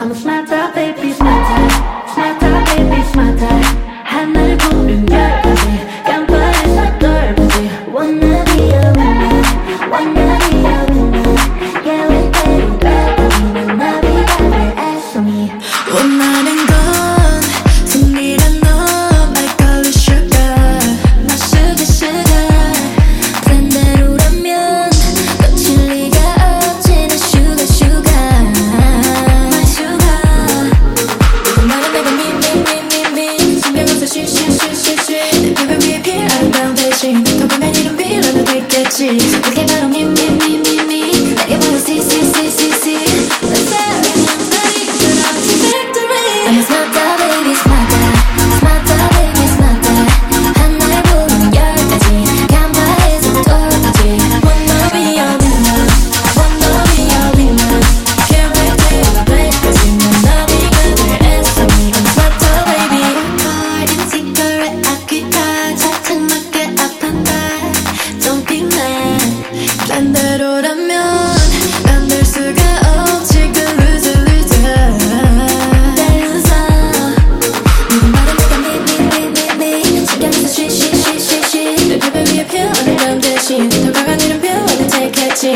I'm a smarter baby, smarter, smarter baby, smarter. 없이 더 뻔해지는 미련을 느꼈지 그게 바로 네